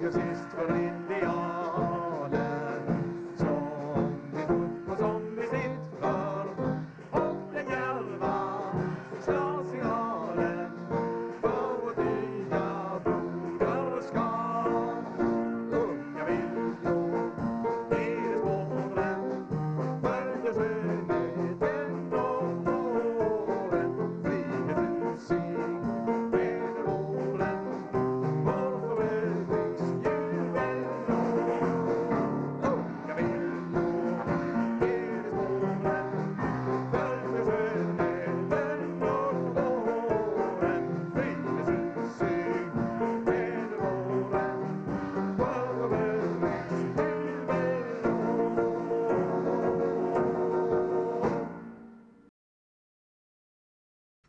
Gesichtsverliehen